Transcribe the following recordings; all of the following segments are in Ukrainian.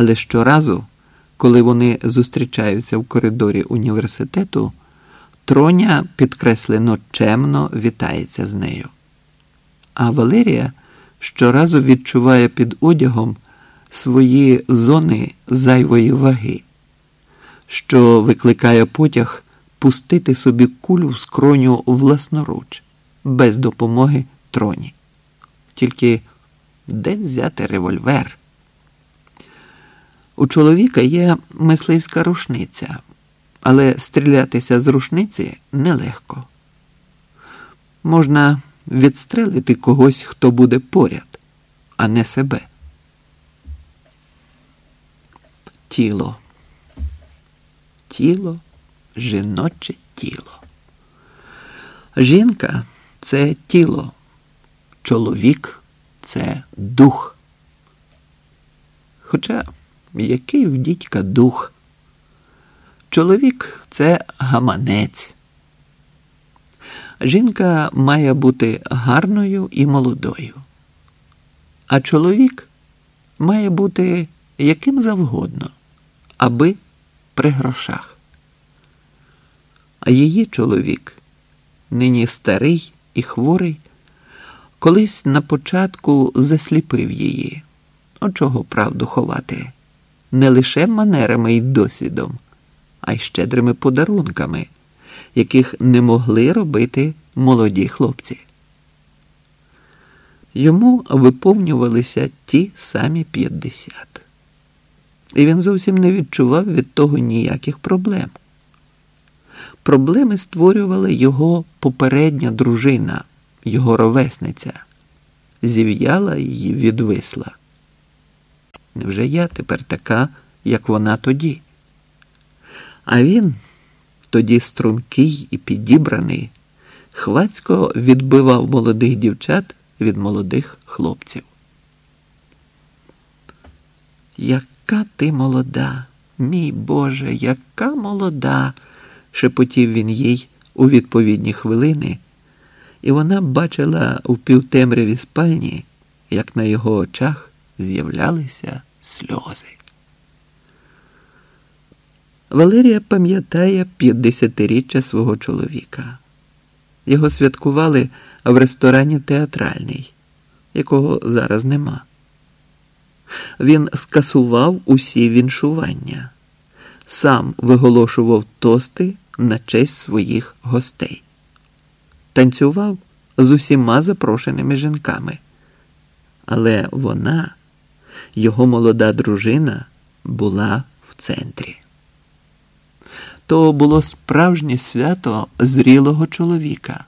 Але щоразу, коли вони зустрічаються в коридорі університету, Троня підкреслено чемно вітається з нею. А Валерія щоразу відчуває під одягом свої зони зайвої ваги, що викликає потяг пустити собі кулю в скроню власноруч, без допомоги троні. Тільки де взяти револьвер? У чоловіка є мисливська рушниця, але стрілятися з рушниці нелегко. Можна відстрелити когось, хто буде поряд, а не себе. Тіло. Тіло, жіноче тіло. Жінка це тіло, чоловік це дух. Хоча який в дідька дух? Чоловік це гаманець. Жінка має бути гарною і молодою, а чоловік має бути яким завгодно, аби при грошах. А її чоловік, нині старий і хворий, колись на початку засліпив її. От чого правду ховати, не лише манерами і досвідом, а й щедрими подарунками яких не могли робити молоді хлопці. Йому виповнювалися ті самі 50. І він зовсім не відчував від того ніяких проблем. Проблеми створювала його попередня дружина, його ровесниця, зів'яла її відвисла. Невже я тепер така, як вона тоді? А він тоді стрункий і підібраний, хвацько відбивав молодих дівчат від молодих хлопців. Яка ти молода, мій Боже, яка молода, шепотів він їй у відповідні хвилини, і вона бачила у півтемряві спальні, як на його очах з'являлися сльози. Валерія пам'ятає 50-річчя свого чоловіка. Його святкували в ресторані театральний, якого зараз нема. Він скасував усі віншування, сам виголошував тости на честь своїх гостей, танцював з усіма запрошеними жінками. Але вона, його молода дружина, була в центрі то було справжнє свято зрілого чоловіка,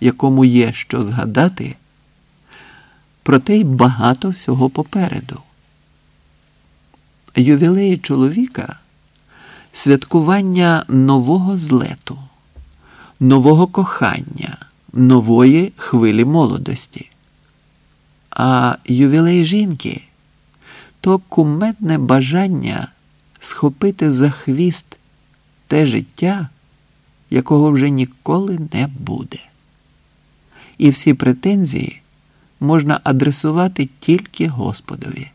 якому є що згадати, проте й багато всього попереду. Ювілеї чоловіка святкування нового злету, нового кохання, нової хвилі молодості. А ювілей жінки то кумедне бажання схопити за хвіст те життя, якого вже ніколи не буде. І всі претензії можна адресувати тільки Господові.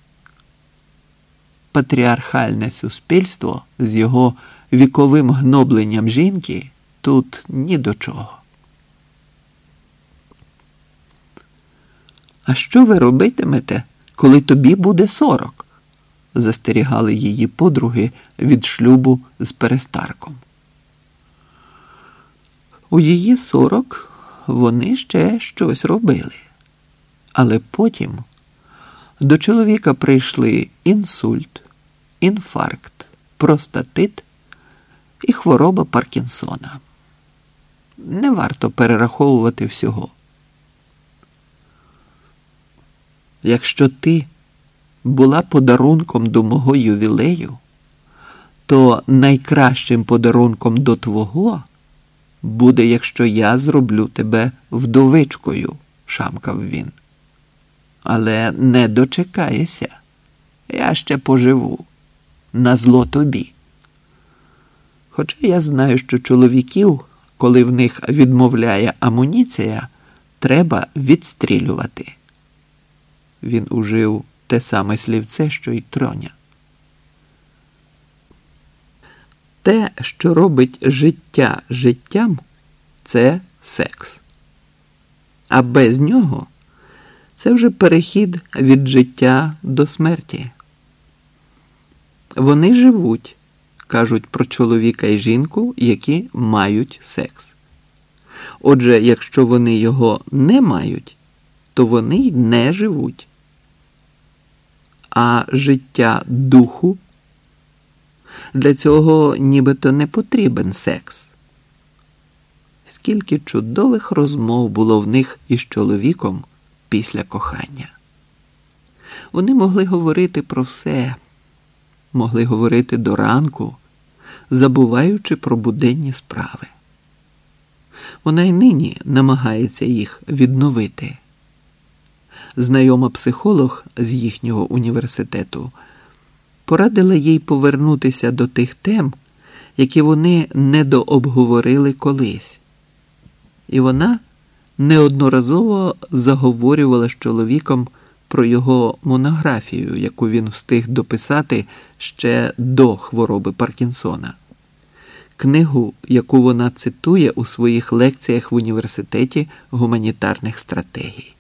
Патріархальне суспільство з його віковим гнобленням жінки тут ні до чого. А що ви робитимете, коли тобі буде сорок? застерігали її подруги від шлюбу з перестарком. У її сорок вони ще щось робили, але потім до чоловіка прийшли інсульт, інфаркт, простатит і хвороба Паркінсона. Не варто перераховувати всього. Якщо ти була подарунком до мого ювілею, то найкращим подарунком до твого буде, якщо я зроблю тебе вдовичкою, шамкав він. Але не дочекаєшся. Я ще поживу на зло тобі. Хоча я знаю, що чоловіків, коли в них відмовляє амуніція, треба відстрілювати. Він ужив те саме слівце, що й троня. те, що робить життя життям, це секс. А без нього це вже перехід від життя до смерті. Вони живуть, кажуть про чоловіка і жінку, які мають секс. Отже, якщо вони його не мають, то вони й не живуть. А життя духу для цього нібито не потрібен секс. Скільки чудових розмов було в них із чоловіком після кохання. Вони могли говорити про все, могли говорити до ранку, забуваючи про буденні справи. Вона й нині намагається їх відновити. Знайома психолог з їхнього університету порадила їй повернутися до тих тем, які вони недообговорили колись. І вона неодноразово заговорювала з чоловіком про його монографію, яку він встиг дописати ще до хвороби Паркінсона, книгу, яку вона цитує у своїх лекціях в університеті гуманітарних стратегій.